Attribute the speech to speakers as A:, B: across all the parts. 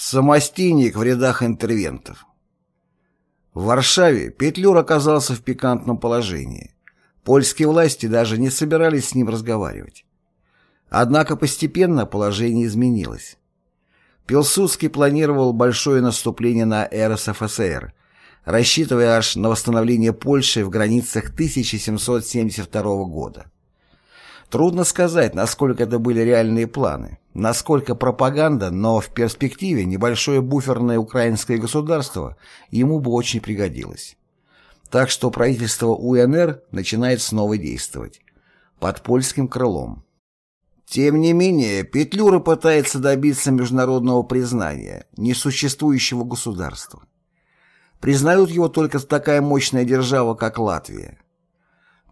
A: Самостийник в рядах интервентов. В Варшаве Петлюр оказался в пикантном положении. Польские власти даже не собирались с ним разговаривать. Однако постепенно положение изменилось. Пилсудский планировал большое наступление на РСФСР, рассчитывая аж на восстановление Польши в границах 1772 года. Трудно сказать, насколько это были реальные планы, насколько пропаганда, но в перспективе небольшое буферное украинское государство ему бы очень пригодилось. Так что правительство УНР начинает снова действовать. Под польским крылом. Тем не менее, Петлюра пытается добиться международного признания несуществующего государства. Признают его только такая мощная держава, как Латвия.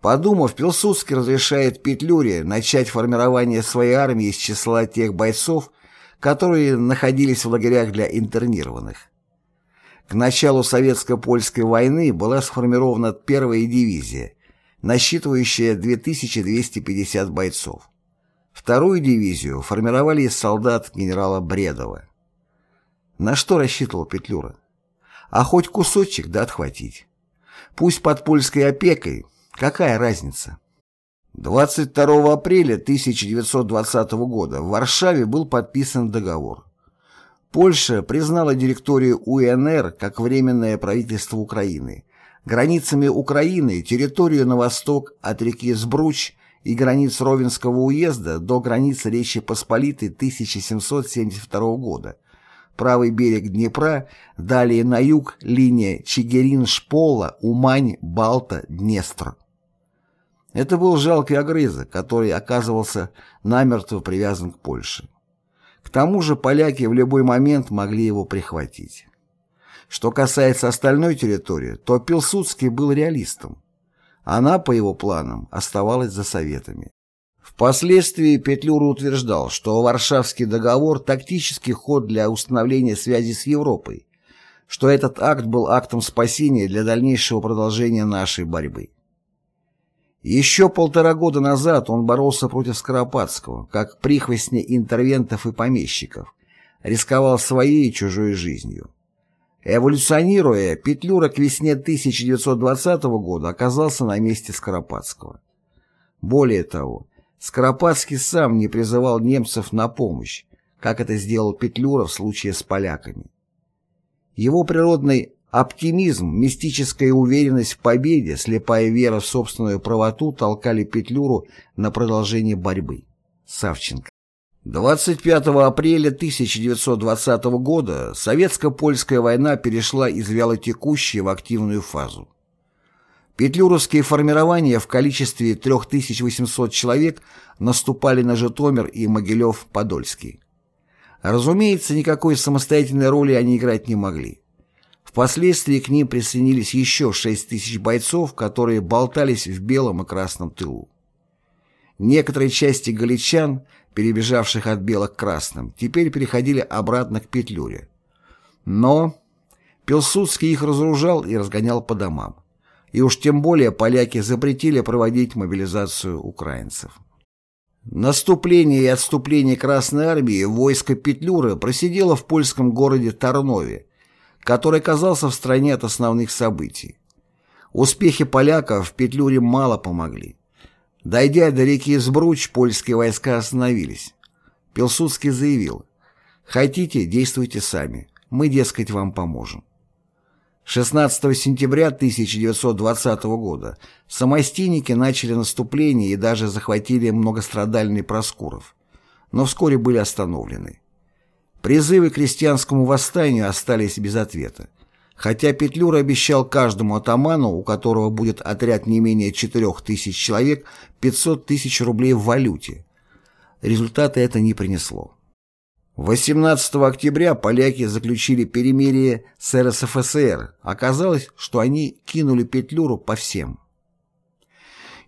A: Подумав, Пилсудский разрешает Петлюре начать формирование своей армии из числа тех бойцов, которые находились в лагерях для интернированных. К началу советско-польской войны была сформирована первая дивизия, насчитывающая 2250 бойцов. Вторую дивизию формировали из солдат генерала Бредова. На что рассчитывал Петлюра? А хоть кусочек да отхватить. Пусть под польской опекой, Какая разница? 22 апреля 1920 года в Варшаве был подписан договор. Польша признала директорию УНР как Временное правительство Украины, границами Украины территорию на восток от реки Сбруч и границ Ровенского уезда до границ Речи Посполитой 1772 года, правый берег Днепра, далее на юг линия Чигирин-Шпола, Умань, Балта, Днестр. Это был жалкий огрызок, который оказывался намертво привязан к Польше. К тому же поляки в любой момент могли его прихватить. Что касается остальной территории, то Пилсудский был реалистом. Она, по его планам, оставалась за Советами. Впоследствии Петлюра утверждал, что Варшавский договор – тактический ход для установления связи с Европой, что этот акт был актом спасения для дальнейшего продолжения нашей борьбы. Еще полтора года назад он боролся против Скоропадского, как прихвостня интервентов и помещиков, рисковал своей и чужой жизнью. Эволюционируя, Петлюра к весне 1920 года оказался на месте Скоропадского. Более того, Скоропадский сам не призывал немцев на помощь, как это сделал Петлюра в случае с поляками. Его природный Оптимизм, мистическая уверенность в победе, слепая вера в собственную правоту толкали Петлюру на продолжение борьбы. Савченко. 25 апреля 1920 года советско-польская война перешла из вялотекущей в активную фазу. Петлюровские формирования в количестве 3800 человек наступали на Житомир и Могилев-Подольский. Разумеется, никакой самостоятельной роли они играть не могли. Впоследствии к ним присоединились еще 6 тысяч бойцов, которые болтались в белом и красном тылу. Некоторые части галичан, перебежавших от белых к красным, теперь переходили обратно к Петлюре. Но Пилсудский их разоружал и разгонял по домам. И уж тем более поляки запретили проводить мобилизацию украинцев. Наступление и отступление Красной Армии войско Петлюры просидело в польском городе Тарнове, который оказался в стране от основных событий. Успехи поляков в Петлюре мало помогли. Дойдя до реки Сбруч, польские войска остановились. Пилсудский заявил, «Хотите, действуйте сами, мы, дескать, вам поможем». 16 сентября 1920 года самостийники начали наступление и даже захватили многострадальный Проскуров, но вскоре были остановлены. Призывы к крестьянскому восстанию остались без ответа. Хотя Петлюра обещал каждому атаману, у которого будет отряд не менее 4 тысяч человек, 500 тысяч рублей в валюте. Результата это не принесло. 18 октября поляки заключили перемирие с РСФСР. Оказалось, что они кинули Петлюру по всем.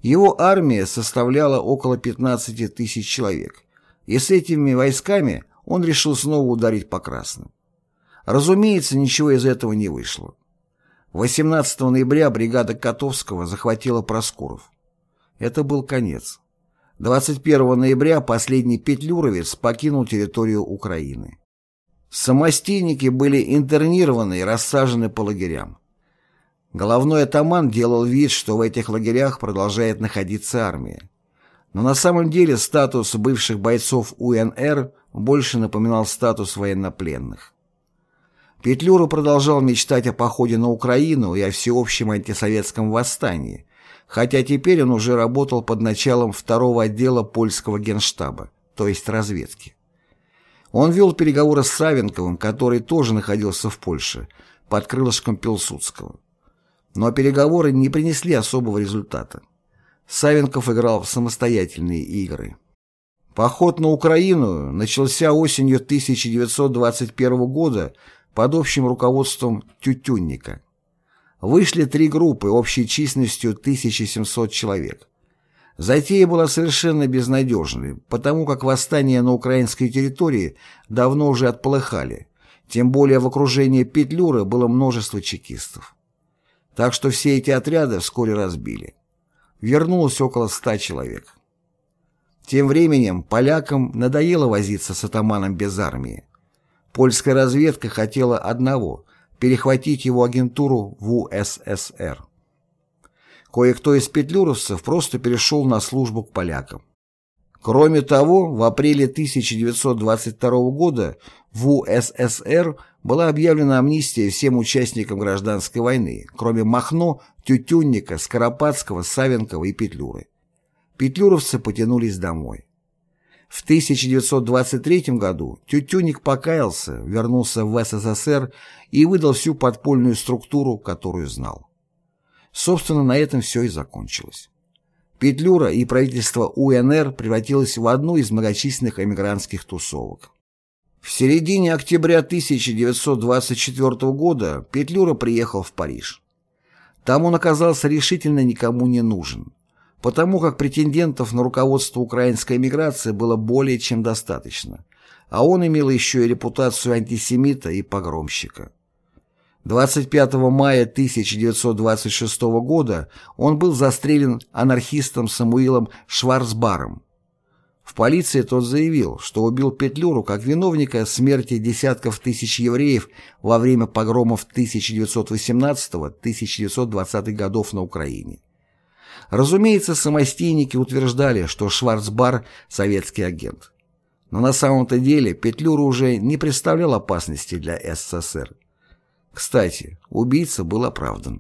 A: Его армия составляла около 15 тысяч человек, и с этими войсками он решил снова ударить по красным. Разумеется, ничего из этого не вышло. 18 ноября бригада Котовского захватила Проскуров. Это был конец. 21 ноября последний петлюровец покинул территорию Украины. Самостейники были интернированы и рассажены по лагерям. Головной атаман делал вид, что в этих лагерях продолжает находиться армия. Но на самом деле статус бывших бойцов УНР больше напоминал статус военнопленных. Петлюра продолжал мечтать о походе на Украину и о всеобщем антисоветском восстании, хотя теперь он уже работал под началом второго отдела польского генштаба, то есть разведки. Он вел переговоры с Савенковым, который тоже находился в Польше, под крылышком Пилсудского. Но переговоры не принесли особого результата. Савенков играл в самостоятельные игры. Поход на Украину начался осенью 1921 года под общим руководством Тютюнника. Вышли три группы общей численностью 1700 человек. Затея была совершенно безнадежной, потому как восстания на украинской территории давно уже отполыхали, тем более в окружении Петлюры было множество чекистов. Так что все эти отряды вскоре разбили. Вернулось около ста человек. Тем временем полякам надоело возиться с атаманом без армии. Польская разведка хотела одного – перехватить его агентуру в УССР. Кое-кто из петлюровцев просто перешел на службу к полякам. Кроме того, в апреле 1922 года в УССР была объявлена амнистия всем участникам гражданской войны, кроме Махно, Тютюнника, Скоропадского, Савенкова и Петлюры. Петлюровцы потянулись домой. В 1923 году Тютюник покаялся, вернулся в СССР и выдал всю подпольную структуру, которую знал. Собственно, на этом все и закончилось. Петлюра и правительство УНР превратилось в одну из многочисленных эмигрантских тусовок. В середине октября 1924 года Петлюра приехал в Париж. Там он оказался решительно никому не нужен, потому как претендентов на руководство украинской эмиграции было более чем достаточно, а он имел еще и репутацию антисемита и погромщика. 25 мая 1926 года он был застрелен анархистом Самуилом Шварцбаром. В полиции тот заявил, что убил Петлюру как виновника смерти десятков тысяч евреев во время погромов 1918-1920 годов на Украине. Разумеется, самостейники утверждали, что Шварцбар – советский агент. Но на самом-то деле Петлюра уже не представлял опасности для СССР. Кстати, убийца был оправдан.